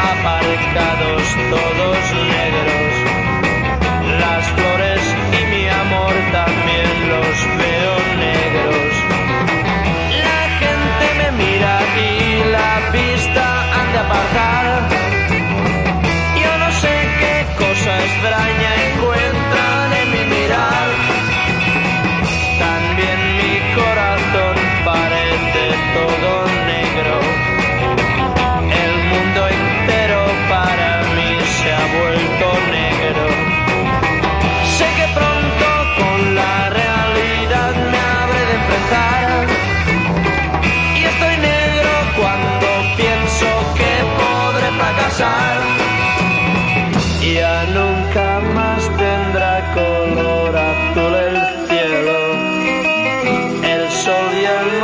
aparcados todos. Gloria